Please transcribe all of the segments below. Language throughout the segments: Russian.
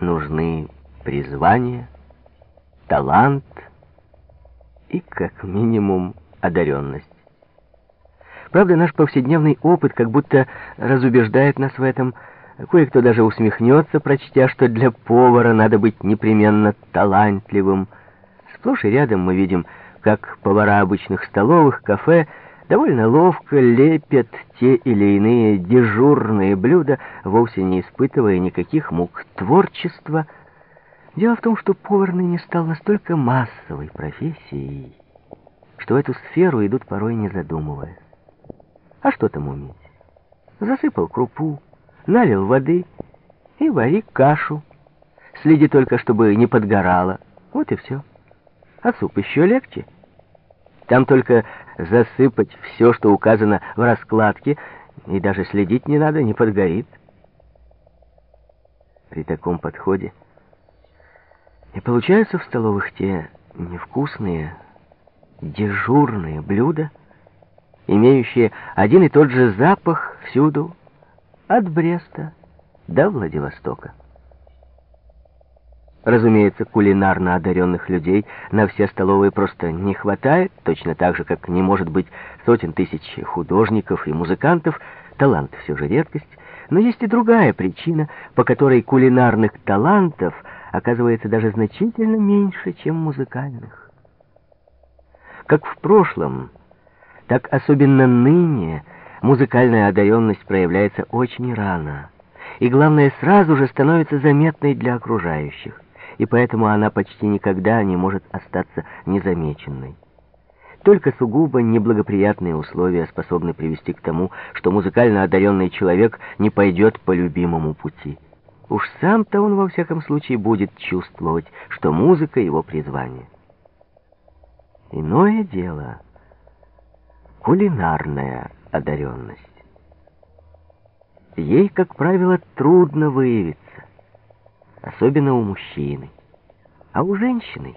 нужны призвание, талант и, как минимум, одаренность. Правда, наш повседневный опыт как будто разубеждает нас в этом. Кое-кто даже усмехнется, прочтя, что для повара надо быть непременно талантливым. Сплошь и рядом мы видим, как повара обычных столовых, кафе довольно ловко лепят те или иные дежурные блюда, вовсе не испытывая никаких мук творчества. Дело в том, что повар ныне стал настолько массовой профессией, что в эту сферу идут порой не задумываясь. А что там уметь? Засыпал крупу, налил воды и вари кашу. Следи только, чтобы не подгорало. Вот и все. А суп еще легче. Там только засыпать все, что указано в раскладке, и даже следить не надо, не подгорит. При таком подходе и получаются в столовых те невкусные, дежурные блюда, имеющие один и тот же запах всюду, от Бреста до Владивостока. Разумеется, кулинарно одаренных людей на все столовые просто не хватает, точно так же, как не может быть сотен тысяч художников и музыкантов, талант все же редкость, но есть и другая причина, по которой кулинарных талантов оказывается даже значительно меньше, чем музыкальных. Как в прошлом, так особенно ныне музыкальная одаренность проявляется очень рано, и, главное, сразу же становится заметной для окружающих, и поэтому она почти никогда не может остаться незамеченной. Только сугубо неблагоприятные условия способны привести к тому, что музыкально одаренный человек не пойдет по любимому пути. Уж сам-то он во всяком случае будет чувствовать, что музыка — его призвание. Иное дело — кулинарная одаренность. Ей, как правило, трудно выявиться, особенно у мужчины. А у женщины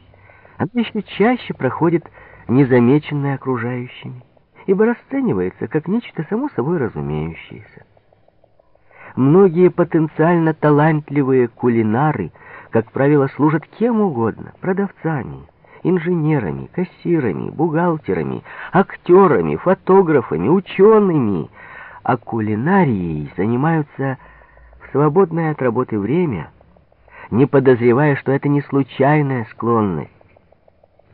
она еще чаще проходит незамеченной окружающими, ибо расценивается как нечто само собой разумеющееся. Многие потенциально талантливые кулинары, как правило, служат кем угодно, продавцами, инженерами, кассирами, бухгалтерами, актерами, фотографами, учеными, а кулинарией занимаются в свободное от работы время, не подозревая, что это не случайная склонность,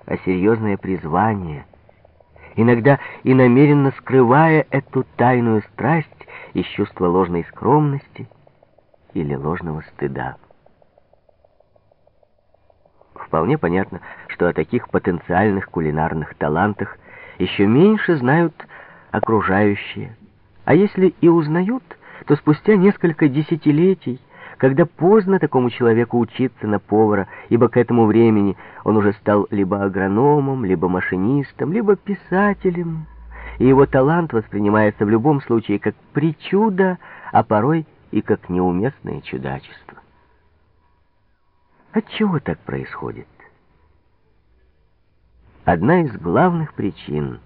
а серьезное призвание, иногда и намеренно скрывая эту тайную страсть из чувства ложной скромности или ложного стыда. Вполне понятно, что о таких потенциальных кулинарных талантах еще меньше знают окружающие. А если и узнают, то спустя несколько десятилетий, когда поздно такому человеку учиться на повара, ибо к этому времени он уже стал либо агрономом, либо машинистом, либо писателем, и его талант воспринимается в любом случае как причуда, а порой и как неуместное чудачество. Отчего так происходит? Одна из главных причин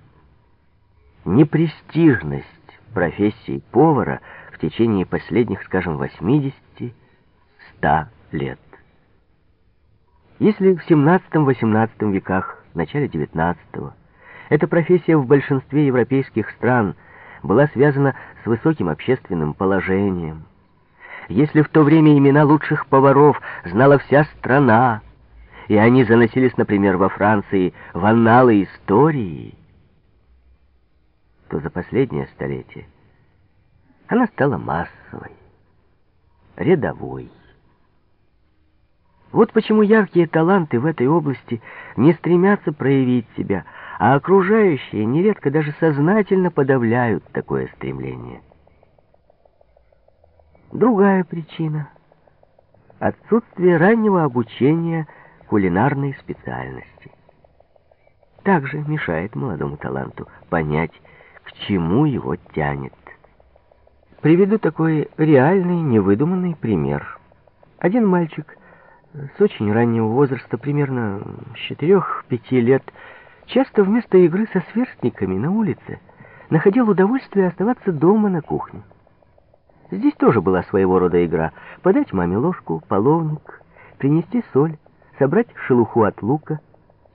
— непрестижность профессии повара в течение последних, скажем, 80-100 лет. Если в 17-18 веках, в начале 19-го, эта профессия в большинстве европейских стран была связана с высоким общественным положением, если в то время имена лучших поваров знала вся страна, и они заносились, например, во Франции в анналы истории, то за последнее столетие она стала массовой, рядовой. Вот почему яркие таланты в этой области не стремятся проявить себя, а окружающие нередко даже сознательно подавляют такое стремление. Другая причина — отсутствие раннего обучения кулинарной специальности. Также мешает молодому таланту понять, к чему его тянет. Приведу такой реальный, невыдуманный пример. Один мальчик с очень раннего возраста, примерно с 4-5 лет, часто вместо игры со сверстниками на улице находил удовольствие оставаться дома на кухне. Здесь тоже была своего рода игра. Подать маме ложку, половник, принести соль, собрать шелуху от лука —